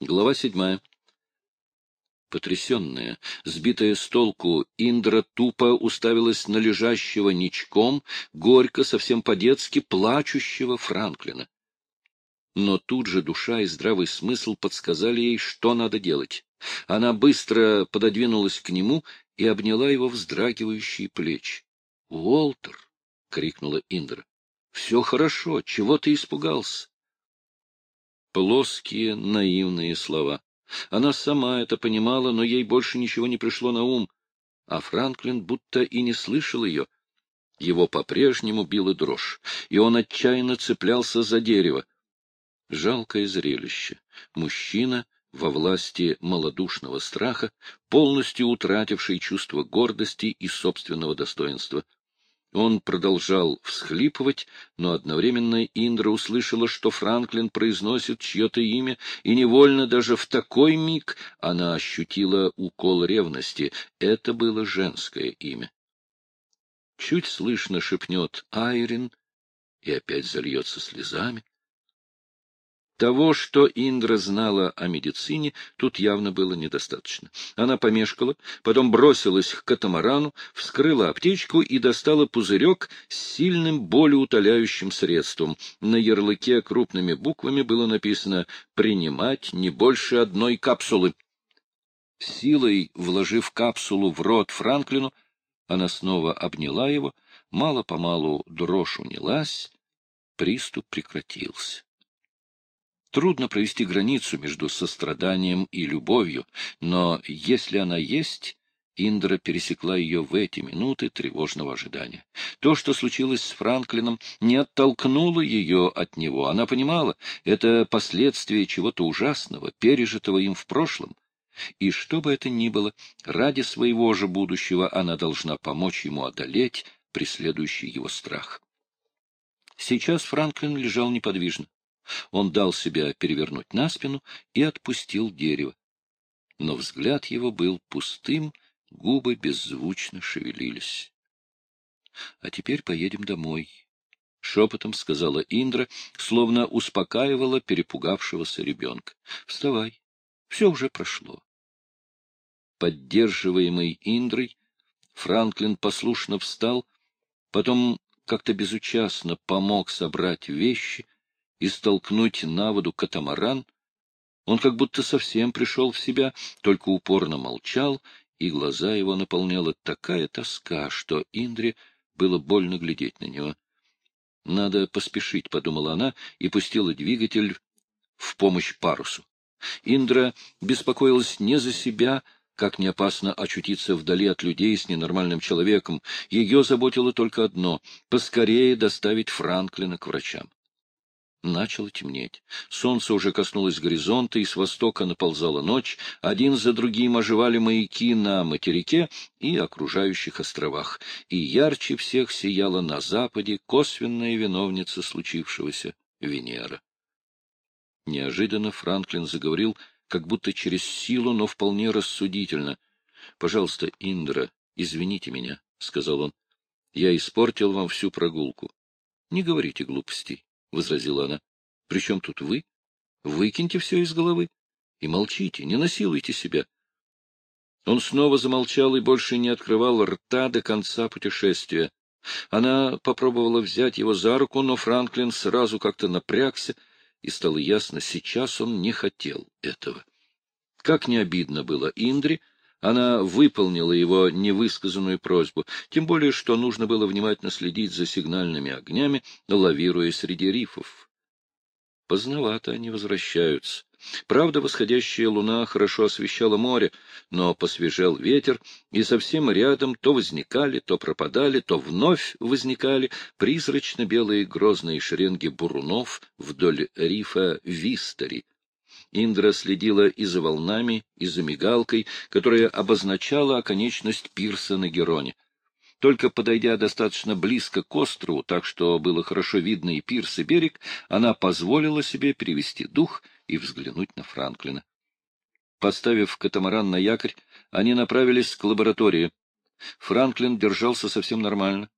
Глава седьмая. Потрясенная, сбитая с толку, Индра тупо уставилась на лежащего ничком, горько, совсем по-детски, плачущего Франклина. Но тут же душа и здравый смысл подсказали ей, что надо делать. Она быстро пододвинулась к нему и обняла его вздрагивающие плечи. — Уолтер! — крикнула Индра. — Все хорошо, чего ты испугался? Плоские, наивные слова. Она сама это понимала, но ей больше ничего не пришло на ум, а Франклин будто и не слышал ее. Его по-прежнему била дрожь, и он отчаянно цеплялся за дерево. Жалкое зрелище. Мужчина во власти малодушного страха, полностью утративший чувство гордости и собственного достоинства. Он продолжал всхлипывать, но одновременно Индра услышала, что Франклин произносит чье-то имя, и невольно даже в такой миг она ощутила укол ревности. Это было женское имя. Чуть слышно шепнет Айрин и опять зальется слезами. Того, что Индра знала о медицине, тут явно было недостаточно. Она помешкала, потом бросилась к катамарану, вскрыла аптечку и достала пузырек с сильным болеутоляющим средством. На ярлыке крупными буквами было написано «Принимать не больше одной капсулы». Силой вложив капсулу в рот Франклину, она снова обняла его, мало-помалу дрожь унялась, приступ прекратился. Трудно провести границу между состраданием и любовью, но если она есть, Индра пересекла ее в эти минуты тревожного ожидания. То, что случилось с Франклином, не оттолкнуло ее от него. Она понимала, это последствия чего-то ужасного, пережитого им в прошлом. И что бы это ни было, ради своего же будущего она должна помочь ему одолеть преследующий его страх. Сейчас Франклин лежал неподвижно. Он дал себя перевернуть на спину и отпустил дерево. Но взгляд его был пустым, губы беззвучно шевелились. — А теперь поедем домой, — шепотом сказала Индра, словно успокаивала перепугавшегося ребенка. — Вставай, все уже прошло. Поддерживаемый Индрой, Франклин послушно встал, потом как-то безучастно помог собрать вещи и столкнуть на воду катамаран, он как будто совсем пришел в себя, только упорно молчал, и глаза его наполняла такая тоска, что Индре было больно глядеть на него. «Надо поспешить», — подумала она, и пустила двигатель в помощь парусу. Индра беспокоилась не за себя, как не опасно очутиться вдали от людей с ненормальным человеком. Ее заботило только одно — поскорее доставить Франклина к врачам. Начало темнеть. Солнце уже коснулось горизонта, и с востока наползала ночь. Один за другим оживали маяки на материке и окружающих островах. И ярче всех сияла на западе косвенная виновница случившегося — Венера. Неожиданно Франклин заговорил, как будто через силу, но вполне рассудительно. — Пожалуйста, Индра, извините меня, — сказал он. — Я испортил вам всю прогулку. Не говорите глупостей возразила она. — Причем тут вы? Выкиньте все из головы и молчите, не насилуйте себя. Он снова замолчал и больше не открывал рта до конца путешествия. Она попробовала взять его за руку, но Франклин сразу как-то напрягся, и стало ясно, сейчас он не хотел этого. Как не обидно было Индре, она выполнила его невысказанную просьбу, тем более, что нужно было внимательно следить за сигнальными огнями, лавируя среди рифов. Поздновато они возвращаются. Правда, восходящая луна хорошо освещала море, но посвежел ветер, и совсем рядом то возникали, то пропадали, то вновь возникали призрачно-белые грозные шеренги бурунов вдоль рифа Вистари, Индра следила и за волнами, и за мигалкой, которая обозначала оконечность пирса на Героне. Только подойдя достаточно близко к острову, так что было хорошо видно и пирс, и берег, она позволила себе перевести дух и взглянуть на Франклина. Поставив катамаран на якорь, они направились к лаборатории. Франклин держался совсем нормально.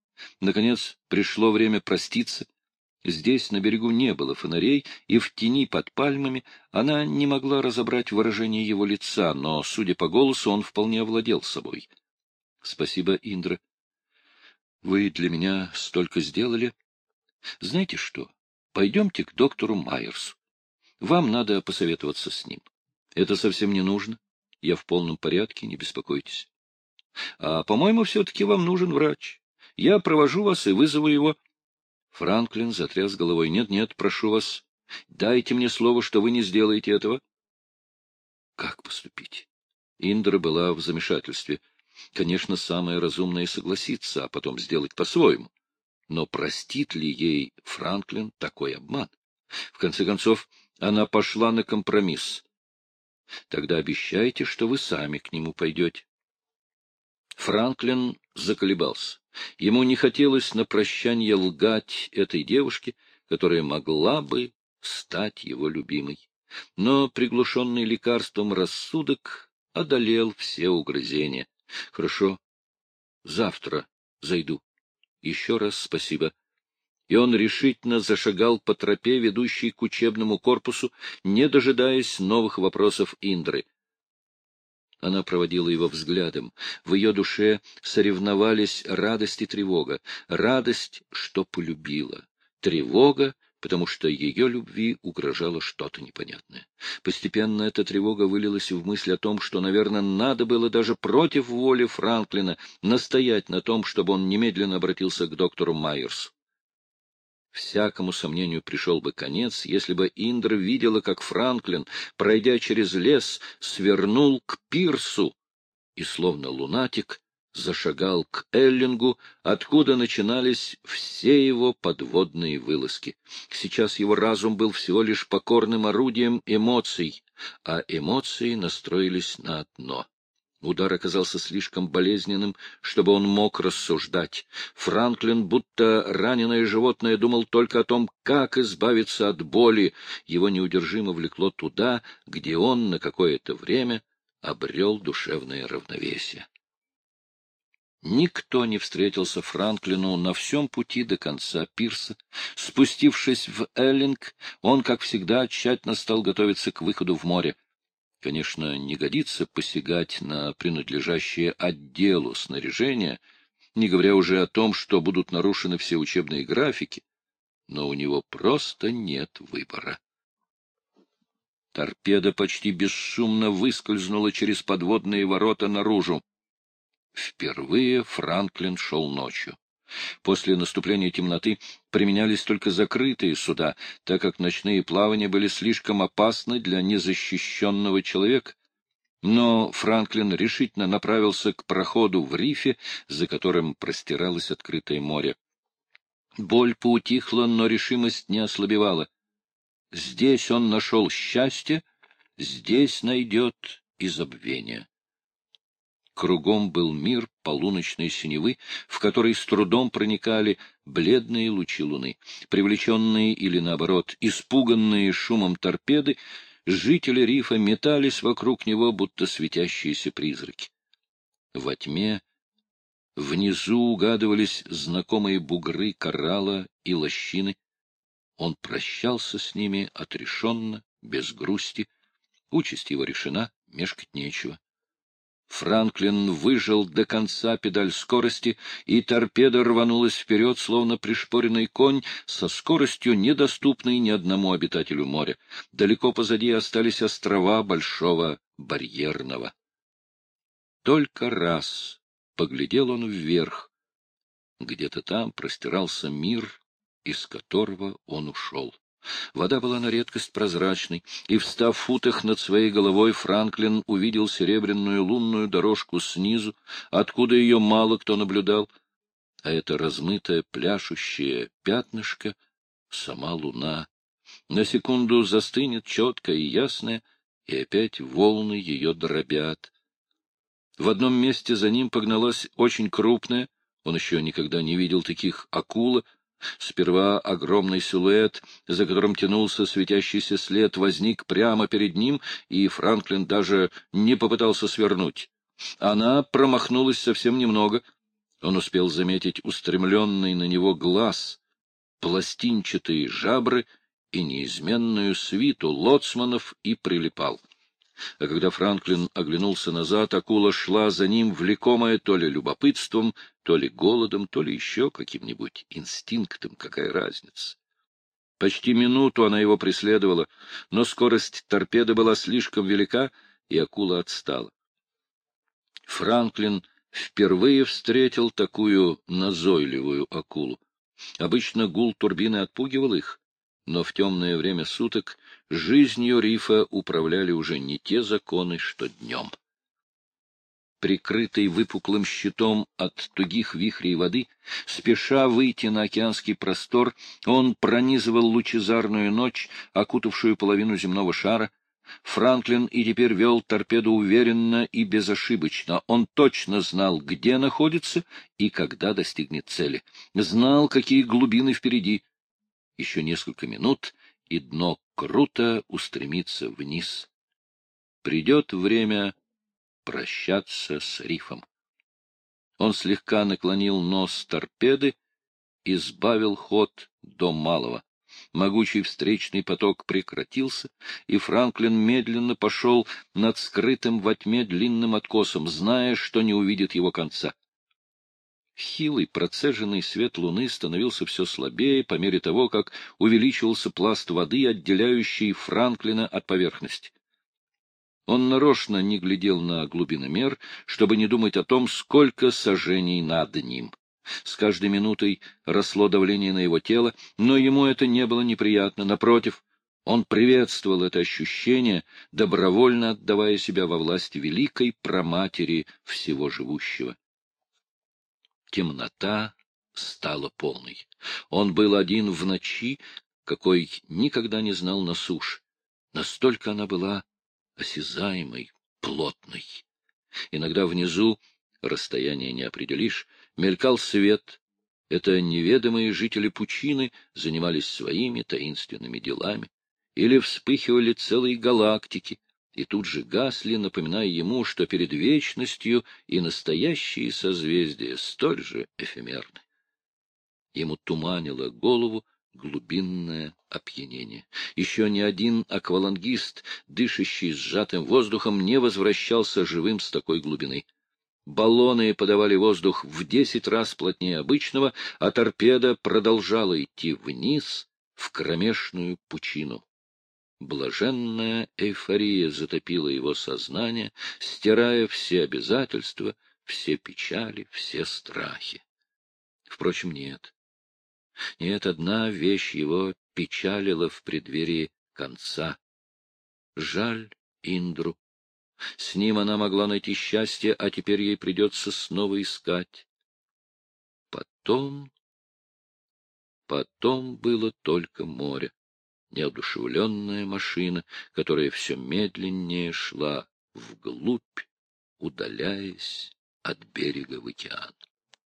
Наконец пришло время проститься. Здесь на берегу не было фонарей, и в тени под пальмами она не могла разобрать выражение его лица, но, судя по голосу, он вполне овладел собой. — Спасибо, Индра. Вы для меня столько сделали. Знаете что? Пойдемте к доктору Майерсу. Вам надо посоветоваться с ним. Это совсем не нужно. Я в полном порядке, не беспокойтесь. А, по-моему, все-таки вам нужен врач. Я провожу вас и вызову его. Франклин затряс головой. «Нет, нет, прошу вас, дайте мне слово, что вы не сделаете этого». Как поступить? Индра была в замешательстве. Конечно, самое разумное — согласиться, а потом сделать по-своему. Но простит ли ей Франклин такой обман? В конце концов, она пошла на компромисс. Тогда обещайте, что вы сами к нему пойдете. Франклин заколебался. Ему не хотелось на прощание лгать этой девушке, которая могла бы стать его любимой. Но приглушенный лекарством рассудок одолел все угрызения. — Хорошо, завтра зайду. Еще раз спасибо. И он решительно зашагал по тропе, ведущей к учебному корпусу, не дожидаясь новых вопросов Индры — она проводила его взглядом. В ее душе соревновались радость и тревога. Радость, что полюбила. Тревога, потому что ее любви угрожало что-то непонятное. Постепенно эта тревога вылилась в мысль о том, что, наверное, надо было даже против воли Франклина настоять на том, чтобы он немедленно обратился к доктору Майерсу. Всякому сомнению пришел бы конец, если бы Индра видела, как Франклин, пройдя через лес, свернул к пирсу и, словно лунатик, зашагал к Эллингу, откуда начинались все его подводные вылазки. Сейчас его разум был всего лишь покорным орудием эмоций, а эмоции настроились на одно Удар оказался слишком болезненным, чтобы он мог рассуждать. Франклин, будто раненое животное, думал только о том, как избавиться от боли. Его неудержимо влекло туда, где он на какое-то время обрел душевное равновесие. Никто не встретился Франклину на всем пути до конца пирса. Спустившись в Эллинг, он, как всегда, тщательно стал готовиться к выходу в море. Конечно, не годится посягать на принадлежащее отделу снаряжения, не говоря уже о том, что будут нарушены все учебные графики, но у него просто нет выбора. Торпеда почти бесшумно выскользнула через подводные ворота наружу. Впервые Франклин шел ночью. После наступления темноты применялись только закрытые суда, так как ночные плавания были слишком опасны для незащищенного человека. Но Франклин решительно направился к проходу в рифе, за которым простиралось открытое море. Боль поутихла, но решимость не ослабевала. Здесь он нашел счастье, здесь найдет и забвение. Кругом был мир полуночной синевы, в который с трудом проникали бледные лучи луны. Привлеченные или, наоборот, испуганные шумом торпеды, жители рифа метались вокруг него, будто светящиеся призраки. Во тьме внизу угадывались знакомые бугры коралла и лощины. Он прощался с ними отрешенно, без грусти. Участь его решена, мешкать нечего. Франклин выжил до конца педаль скорости, и торпеда рванулась вперед, словно пришпоренный конь, со скоростью, недоступной ни одному обитателю моря. Далеко позади остались острова Большого Барьерного. Только раз поглядел он вверх. Где-то там простирался мир, из которого он ушел. Вода была на редкость прозрачной, и, встав в футах над своей головой, Франклин увидел серебряную лунную дорожку снизу, откуда ее мало кто наблюдал, а это размытое пляшущее пятнышко — сама луна. На секунду застынет четкая и ясная, и опять волны ее дробят. В одном месте за ним погналась очень крупная, он еще никогда не видел таких акула, Сперва огромный силуэт, за которым тянулся светящийся след, возник прямо перед ним, и Франклин даже не попытался свернуть. Она промахнулась совсем немного. Он успел заметить устремленный на него глаз. пластинчатые жабры и неизменную свиту лоцманов и прилипал. А когда Франклин оглянулся назад, акула шла за ним, влекомая то ли любопытством, то ли голодом, то ли еще каким-нибудь инстинктом, какая разница. Почти минуту она его преследовала, но скорость торпеды была слишком велика, и акула отстала. Франклин впервые встретил такую назойливую акулу. Обычно гул турбины отпугивал их, но в темное время суток жизнью рифа управляли уже не те законы, что днем. Прикрытый выпуклым щитом от тугих вихрей воды, спеша выйти на океанский простор, он пронизывал лучезарную ночь, окутавшую половину земного шара, Франклин и теперь вел торпеду уверенно и безошибочно. Он точно знал, где находится и когда достигнет цели. Знал, какие глубины впереди. Еще несколько минут, и дно круто устремится вниз. Придет время прощаться с рифом. Он слегка наклонил нос торпеды и сбавил ход до малого. Могучий встречный поток прекратился, и Франклин медленно пошел над скрытым во тьме длинным откосом, зная, что не увидит его конца. Хилый, процеженный свет луны становился все слабее по мере того, как увеличивался пласт воды, отделяющий Франклина от поверхности. Он нарочно не глядел на глубиномер, чтобы не думать о том, сколько сажений над ним. С каждой минутой росло давление на его тело, но ему это не было неприятно. Напротив, он приветствовал это ощущение, добровольно отдавая себя во власть великой проматери всего живущего. Темнота стала полной. Он был один в ночи, какой никогда не знал на суше. Настолько она была осязаемой, плотной. Иногда внизу, расстояние не определишь, мелькал свет. Это неведомые жители пучины занимались своими таинственными делами. Или вспыхивали целые галактики, и тут же гасли, напоминая ему, что перед вечностью и настоящие созвездия столь же эфемерны. Ему туманило голову глубинное опьянение. Еще ни один аквалангист, дышащий сжатым воздухом, не возвращался живым с такой глубины. Баллоны подавали воздух в десять раз плотнее обычного, а торпеда продолжала идти вниз в кромешную пучину. Блаженная эйфория затопила его сознание, стирая все обязательства, все печали, все страхи. Впрочем, нет. Нет, одна вещь его печалила в преддверии конца. Жаль Индру. С ним она могла найти счастье, а теперь ей придется снова искать. Потом... Потом было только море, неодушевленная машина, которая все медленнее шла вглубь, удаляясь от берега в океан.